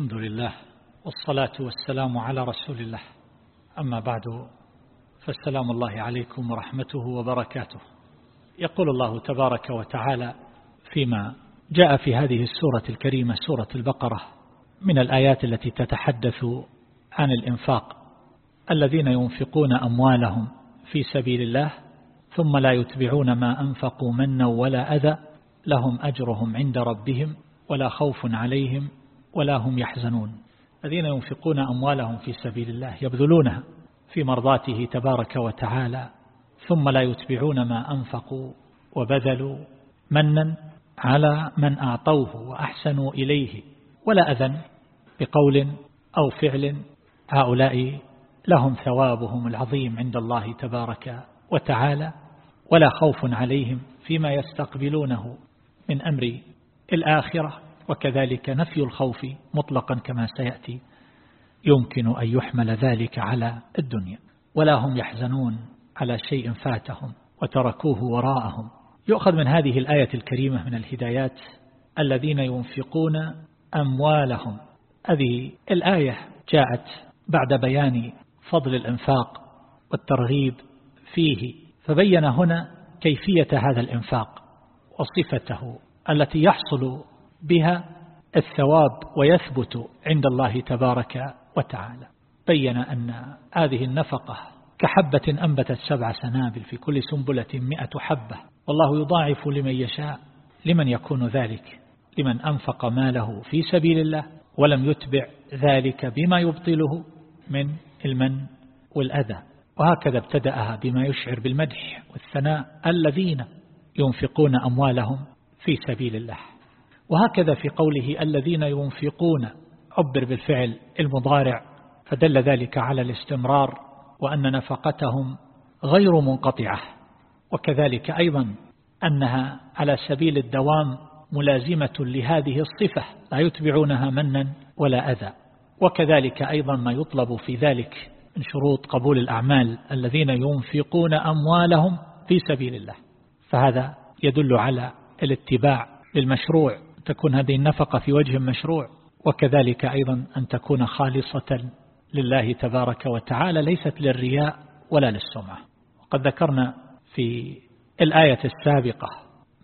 الحمد لله والصلاة والسلام على رسول الله. أما بعد فالسلام الله عليكم ورحمته وبركاته. يقول الله تبارك وتعالى فيما جاء في هذه السورة الكريمة سورة البقرة من الآيات التي تتحدث عن الإنفاق الذين ينفقون أموالهم في سبيل الله ثم لا يتبعون ما أنفقوا منا ولا أذى لهم أجرهم عند ربهم ولا خوف عليهم ولا هم يحزنون. الذين ينفقون أموالهم في سبيل الله يبذلونها في مرضاته تبارك وتعالى ثم لا يتبعون ما أنفقوا وبذلوا منا على من أعطوه وأحسنوا إليه. ولا أذن بقول أو فعل هؤلاء لهم ثوابهم العظيم عند الله تبارك وتعالى ولا خوف عليهم فيما يستقبلونه من أمر الآخرة. وكذلك نفي الخوف مطلقا كما سيأتي. يمكن أن يحمل ذلك على الدنيا. ولا هم يحزنون على شيء فاتهم وتركوه وراءهم. يؤخذ من هذه الآية الكريمة من الهدايات الذين ينفقون أموالهم. هذه الآية جاءت بعد بيان فضل الإنفاق والترغيب فيه. فبين هنا كيفية هذا الإنفاق وصفته التي يحصل بها الثواب ويثبت عند الله تبارك وتعالى. بين أن هذه النفقة كحبة أنبتت سبع سنابل في كل سنبلة مئة حبة. والله يضاعف لمن يشاء لمن يكون ذلك لمن أنفق ماله في سبيل الله ولم يتبع ذلك بما يبطله من المن والأذى. وهكذا ابتدأها بما يشعر بالمدح والثناء الذين ينفقون أموالهم في سبيل الله. وهكذا في قوله الذين ينفقون عبر بالفعل المضارع فدل ذلك على الاستمرار وأن نفقتهم غير منقطعة. وكذلك أيضا أنها على سبيل الدوام ملازمة لهذه الصفة لا يتبعونها منا ولا أذى. وكذلك أيضا ما يطلب في ذلك من شروط قبول الأعمال الذين ينفقون أموالهم في سبيل الله. فهذا يدل على الاتباع للمشروع تكون هذه النفقة في وجه مشروع وكذلك أيضا أن تكون خالصة لله تبارك وتعالى ليست للرياء ولا للسمعة. وقد ذكرنا في الآية السابقة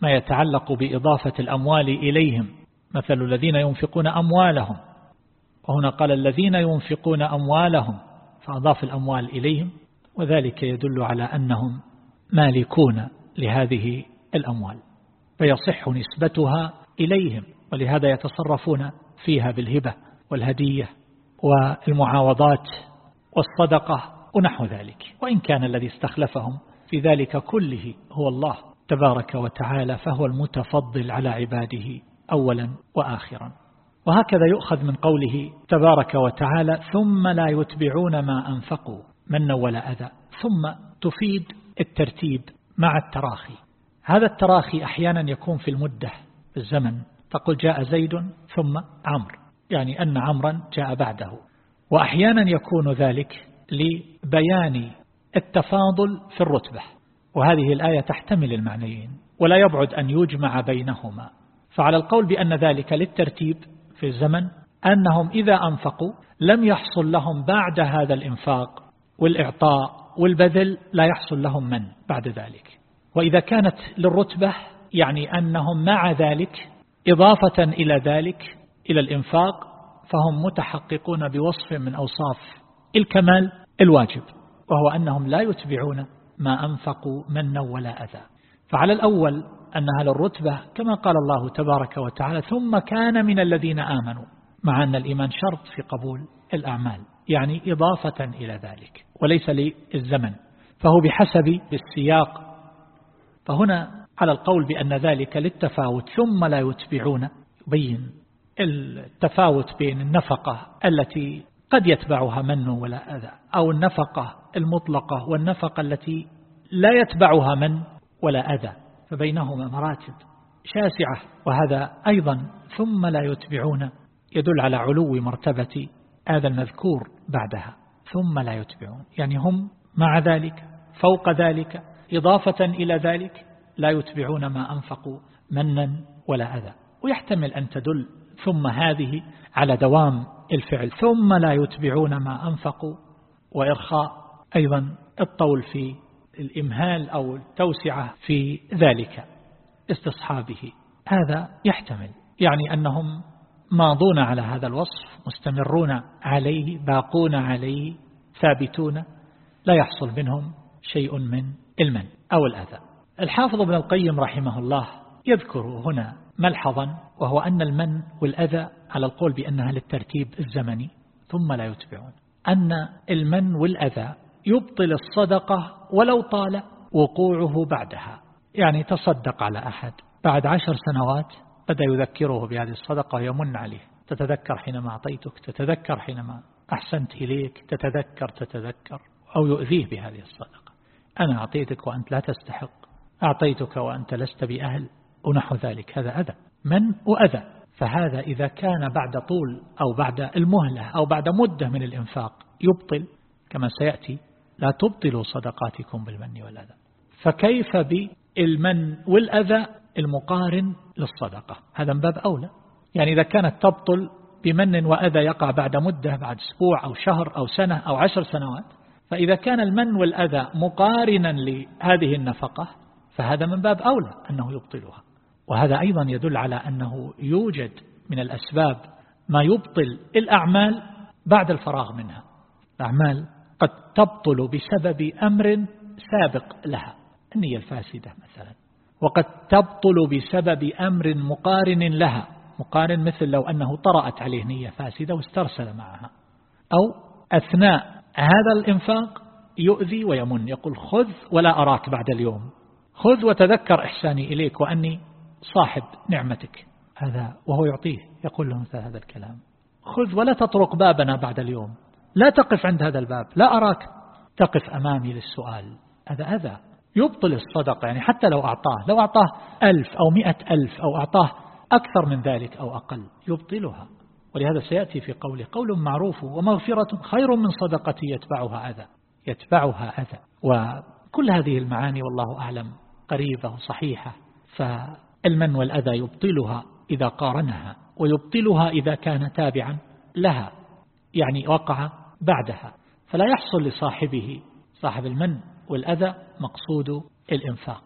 ما يتعلق بإضافة الأموال إليهم مثل الذين ينفقون أموالهم. وهنا قال الذين ينفقون أموالهم فأضاف الأموال إليهم وذلك يدل على أنهم مالكون لهذه الأموال. فيصح نسبتها إليهم ولهذا يتصرفون فيها بالهبة والهدية والمعاوضات والصدقة ونحو ذلك. وإن كان الذي استخلفهم في ذلك كله هو الله تبارك وتعالى فهو المتفضل على عباده أولا وآخرا. وهكذا يؤخذ من قوله تبارك وتعالى ثم لا يتبعون ما أنفقوا من ولا أذى ثم تفيد الترتيب مع التراخي. هذا التراخي أحيانا يكون في المدة الزمن. تقول جاء زيد ثم عمرو. يعني أن عمرا جاء بعده. وأحيانا يكون ذلك لبيان التفاضل في الرتبة. وهذه الآية تحتمل المعنيين. ولا يبعد أن يجمع بينهما. فعلى القول بأن ذلك للترتيب في الزمن أنهم إذا أنفقوا لم يحصل لهم بعد هذا الإنفاق والإعطاء والبذل لا يحصل لهم من بعد ذلك. وإذا كانت للرتبة يعني أنهم مع ذلك إضافة إلى ذلك إلى الإنفاق فهم متحققون بوصف من أوصاف الكمال الواجب وهو أنهم لا يتبعون ما أنفقوا منا ولا أذى. فعلى الأول أنها للرتبة كما قال الله تبارك وتعالى ثم كان من الذين آمنوا مع أن الإيمان شرط في قبول الأعمال يعني إضافة إلى ذلك وليس للزمن فهو بحسب السياق. فهنا على القول بأن ذلك للتفاوت ثم لا يتبعون. يبين التفاوت بين النفقة التي قد يتبعها من ولا أذى أو النفقة المطلقة والنفقة التي لا يتبعها من ولا أذى. فبينهما مراتب شاسعة وهذا أيضا ثم لا يتبعون يدل على علو مرتبة هذا المذكور بعدها. ثم لا يتبعون يعني هم مع ذلك فوق ذلك إضافة إلى ذلك لا يتبعون ما أنفقوا منا ولا أذى. ويحتمل أن تدل ثم هذه على دوام الفعل. ثم لا يتبعون ما أنفقوا. وإرخاء أيضا الطول في الإمهال أو التوسعة في ذلك استصحابه. هذا يحتمل. يعني أنهم ماضون على هذا الوصف مستمرون عليه باقون عليه ثابتون. لا يحصل منهم شيء من المن أو الأذى. الحافظ ابن القيم رحمه الله يذكر هنا ملحظا وهو أن المن والأذى على القول بأنها للترتيب الزمني ثم لا يتبعون. أن المن والأذى يبطل الصدقة ولو طال وقوعه بعدها. يعني تصدق على أحد. بعد عشر سنوات بدأ يذكره بهذه الصدقة ويمن عليه. تتذكر حينما أعطيتك تتذكر حينما أحسنت إليك تتذكر تتذكر أو يؤذيه بهذه الصدقة. أنا أعطيتك وأنت لا تستحق. أعطيتك وأنت لست بأهل ونحو ذلك. هذا أذى. من؟ وأذى فهذا إذا كان بعد طول أو بعد المهلة أو بعد مدة من الإنفاق يبطل كما سيأتي لا تبطلوا صدقاتكم بالمن والأذى. فكيف بالمن والأذى المقارن للصدقة؟ هذا من باب أولى. يعني إذا كانت تبطل بمن وأذى يقع بعد مدة بعد أسبوع أو شهر أو سنة أو عشر سنوات فإذا كان المن والأذى مقارنا لهذه النفقة فهذا من باب أولى أنه يبطلها. وهذا أيضا يدل على أنه يوجد من الأسباب ما يبطل الأعمال بعد الفراغ منها. الأعمال قد تبطل بسبب أمر سابق لها النية الفاسدة مثلا. وقد تبطل بسبب أمر مقارن لها مقارن مثل لو أنه طرأت عليه نية فاسدة واسترسل معها. أو أثناء هذا الإنفاق يؤذي ويمن يقول خذ ولا أراك بعد اليوم. خذ وتذكر إحساني إليك وأني صاحب نعمتك. هذا وهو يعطيه يقول له مثل هذا الكلام. خذ ولا تطرق بابنا بعد اليوم. لا تقف عند هذا الباب لا أراك. تقف أمامي للسؤال. هذا أذى. يبطل الصدقة يعني حتى لو أعطاه. لو أعطاه ألف أو مئة ألف أو أعطاه أكثر من ذلك أو أقل يبطلها. ولهذا سيأتي في قوله قول معروف ومغفرة خير من صدقة يتبعها أذى. يتبعها أذى. وكل هذه المعاني والله أعلم. قريبة وصحيحة فالمن والأذى يبطلها إذا قارنها ويبطلها إذا كان تابعا لها يعني وقع بعدها. فلا يحصل لصاحبه صاحب المن والأذى مقصود الإنفاق.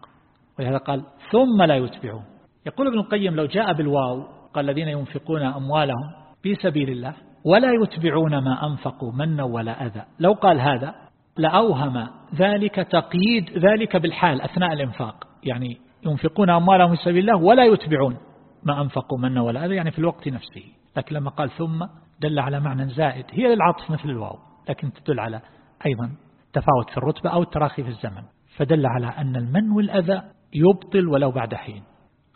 ولهذا قال ثم لا يتبعون. يقول ابن القيم لو جاء بالواو قال الذين ينفقون أموالهم في سبيل الله ولا يتبعون ما أنفقوا منا ولا أذى. لو قال هذا لأوهم ذلك تقييد ذلك بالحال أثناء الإنفاق. يعني ينفقون أموالهم في سبيل الله ولا يتبعون ما أنفقوا منا ولا أذى يعني في الوقت نفسه. لكن لما قال ثم دل على معنى زائد هي للعطف مثل الواو لكن تدل على أيضا تفاوت في الرتبة أو التراخي في الزمن. فدل على أن المن والأذى يبطل ولو بعد حين.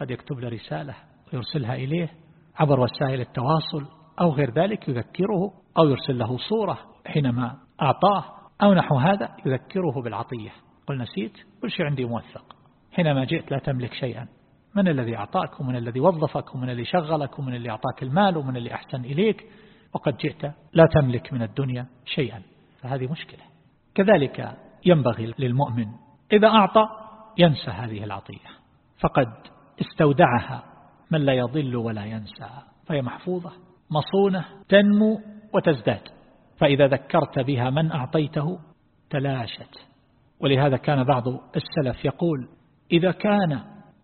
قد يكتب له رسالة ويرسلها إليه عبر وسائل التواصل أو غير ذلك يذكره أو يرسل له صورة حينما أعطاه. أو نحو هذا يذكره بالعطية. قل نسيت كل شيء عندي موثق. حينما جئت لا تملك شيئا. من الذي أعطاك ومن الذي وظفك ومن الذي شغلك ومن اللي أعطاك المال؟ ومن اللي أحسن إليك؟ وقد جئت لا تملك من الدنيا شيئا. فهذه مشكلة. كذلك ينبغي للمؤمن إذا أعطى ينسى هذه العطية. فقد استودعها من لا يضل ولا ينسى. فهي محفوظة مصونة تنمو وتزداد. فإذا ذكرت بها من أعطيته تلاشت. ولهذا كان بعض السلف يقول إذا كان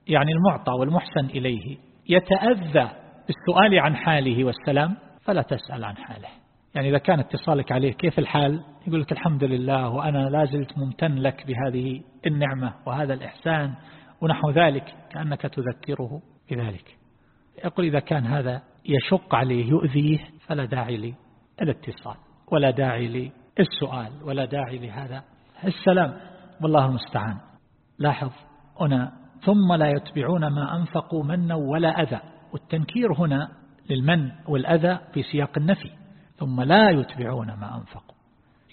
يعني المعطى والمحسن إليه يتأذى بالسؤال عن حاله والسلام فلا تسأل عن حاله. يعني إذا كان اتصالك عليه كيف الحال؟ يقول لك الحمد لله وأنا لازلت ممتن لك بهذه النعمة وهذا الإحسان ونحو ذلك كأنك تذكره بذلك. يقول إذا كان هذا يشق عليه يؤذيه فلا داعي للاتصال. ولا داعي للسؤال ولا داعي لهذا. السلام والله المستعان. لاحظ هنا ثم لا يتبعون ما أنفقوا منا ولا أذى. والتنكير هنا للمن والأذى في سياق النفي. ثم لا يتبعون ما أنفقوا.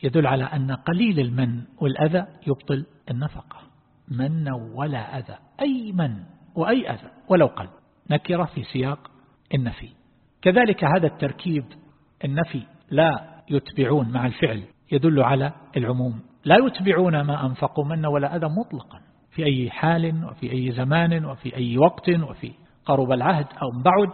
يدل على أن قليل المن والأذى يبطل النفقة. من ولا أذى. أي من وأي أذى. ولو قل. نكرة في سياق النفي. كذلك هذا التركيب النفي لا يتبعون مع الفعل يدل على العموم. لا يتبعون ما أنفقوا من ولا أذى مطلقا في أي حال وفي أي زمان وفي أي وقت وفي قرب العهد أو بعد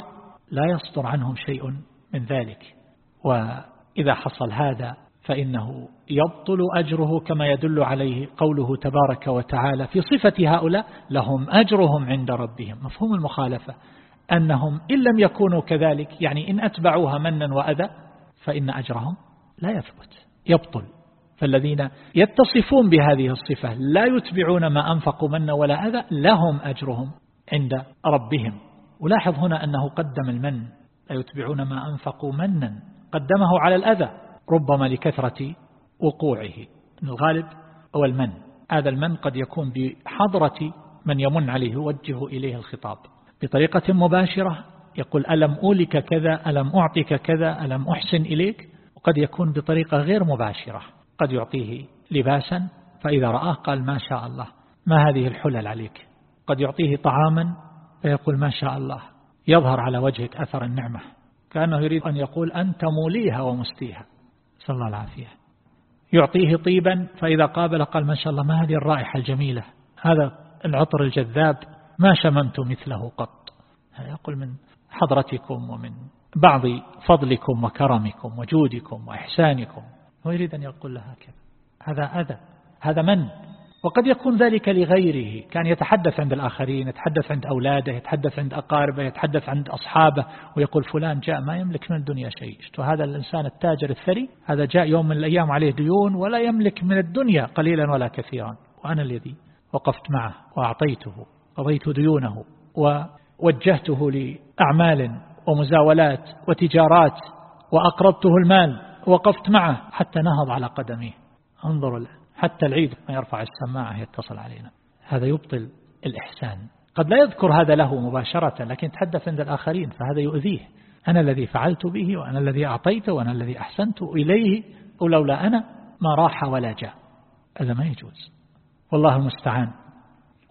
لا يصدر عنهم شيء من ذلك. وإذا حصل هذا فإنه يبطل أجره كما يدل عليه قوله تبارك وتعالى في صفة هؤلاء لهم أجرهم عند ربهم. مفهوم المخالفة أنهم إن لم يكونوا كذلك يعني إن أتبعوها منا وأذى فإن أجرهم لا يثبت يبطل. فالذين يتصفون بهذه الصفة لا يتبعون ما أنفقوا منا ولا أذى لهم أجرهم عند ربهم. ولاحظ هنا أنه قدم المن لا يتبعون ما أنفقوا منا قدمه على الأذى ربما لكثرة وقوعه. الغالب هو المن. هذا المن قد يكون بحضرة من يمن عليه يوجه إليه الخطاب بطريقة مباشرة يقول ألم أولك كذا؟ ألم أعطيك كذا؟ ألم أحسن إليك؟ وقد يكون بطريقة غير مباشرة. قد يعطيه لباسا فإذا رآه قال ما شاء الله. ما هذه الحلل عليك؟ قد يعطيه طعاما فيقول ما شاء الله. يظهر على وجهك أثر النعمة. كأنه يريد أن يقول أنت موليها ومستيها صلى الله العافية يعطيه طيبا فإذا قابل قال ما شاء الله ما هذه الرائحة الجميلة؟ هذا العطر الجذاب ما شممت مثله قط. يقول من حضرتكم ومن بعض فضلكم وكرمكم وجودكم وإحسانكم. هو يريد أن يقول لها هكذا. هذا أذى. هذا من؟ وقد يكون ذلك لغيره. كان يتحدث عند الآخرين يتحدث عند أولاده يتحدث عند أقاربه يتحدث عند أصحابه ويقول فلان جاء ما يملك من الدنيا شيء. هذا الإنسان التاجر الثري؟ هذا جاء يوم من الأيام عليه ديون ولا يملك من الدنيا قليلا ولا كثيرا. وأنا الذي وقفت معه وأعطيته قضيت ديونه ووجهته لأعمال ومزاولات وتجارات وأقرضته المال وقفت معه حتى نهض على قدميه. انظروا حتى العيد ما يرفع السماعة يتصل علينا. هذا يبطل الإحسان. قد لا يذكر هذا له مباشرة لكن تحدث عند الآخرين فهذا يؤذيه. أنا الذي فعلت به وأنا الذي أعطيته وأنا الذي أحسنت إليه ولولا أنا ما راح ولا جاء. هذا ما يجوز. والله المستعان.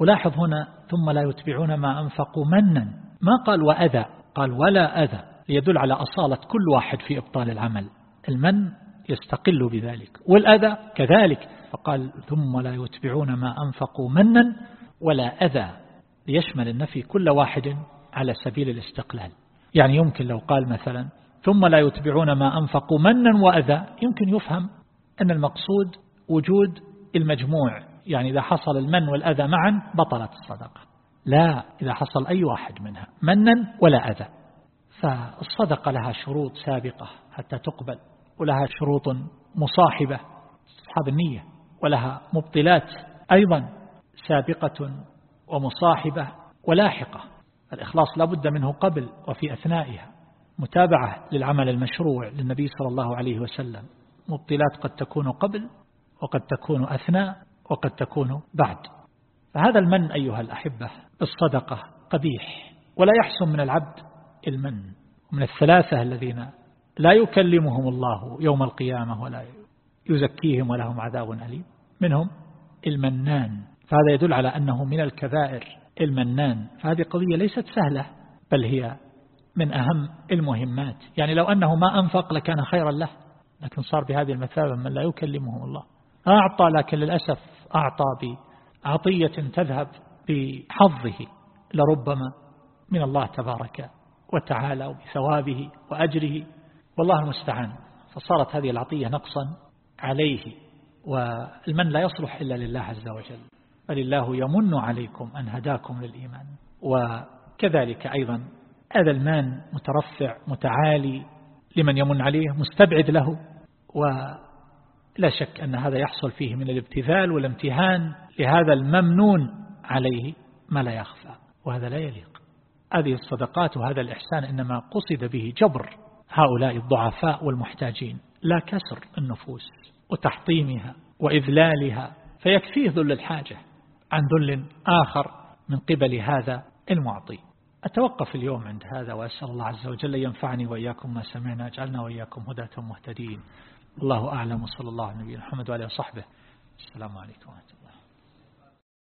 ولاحظ هنا ثم لا يتبعون ما أنفقوا منا. ما قال وأذى؟ قال ولا أذى. ليدل على أصالة كل واحد في إبطال العمل. المن يستقل بذلك. والأذى كذلك. فقال ثم لا يتبعون ما أنفقوا منا ولا أذى. ليشمل النفي كل واحد على سبيل الاستقلال. يعني يمكن لو قال مثلا ثم لا يتبعون ما أنفقوا منا وأذى. يمكن يفهم أن المقصود وجود المجموع. يعني إذا حصل المن والأذى معا بطلت الصدقة. لا إذا حصل أي واحد منها منا ولا أذى. فالصدقة لها شروط سابقة حتى تقبل ولها شروط مصاحبة أصحاب النية ولها مبطلات أيضا سابقة ومصاحبة ولاحقة. الإخلاص لا بد منه قبل وفي أثنائها. متابعة للعمل المشروع للنبي صلى الله عليه وسلم. مبطلات قد تكون قبل وقد تكون أثناء وقد تكون بعد. فهذا المن أيها الأحبة بالصدقة قبيح ولا يحسن من العبد المن من الثلاثة الذين لا يكلمهم الله يوم القيامة ولا يزكيهم ولهم عذاب أليم. منهم المنان فهذا يدل على أنه من الكبائر المنان. فهذه قضية ليست سهلة بل هي من أهم المهمات. يعني لو أنه ما أنفق لكان خيرا له لكن صار بهذه المثابة من لا يكلمهم الله. أعطى لكن للأسف أعطى بعطية تذهب بحظه لربما من الله تبارك وتعالى وبثوابه وأجره. والله المستعان. فصارت هذه العطية نقصا عليه والمن لا يصلح إلا لله عز وجل. بل الله يمن عليكم أن هداكم للإيمان. وكذلك أيضا هذا المان مترفع متعالي لمن يمن عليه مستبعد له. ولا شك أن هذا يحصل فيه من الابتذال والامتهان لهذا الممنون عليه ما لا يخفى وهذا لا يليق. هذه الصدقات وهذا الإحسان إنما قصد به جبر هؤلاء الضعفاء والمحتاجين لا كسر النفوس وتحطيمها وإذلالها فيكفيه ذل الحاجة عن ذل آخر من قبل هذا المعطي. أتوقف اليوم عند هذا وأسأل الله عز وجل ينفعني وإياكم ما سمعنا أجعلنا وإياكم هداة مهتدين. الله أعلم وصلى الله على نبينا محمد وعلى صحبه السلام عليكم ورحمة الله.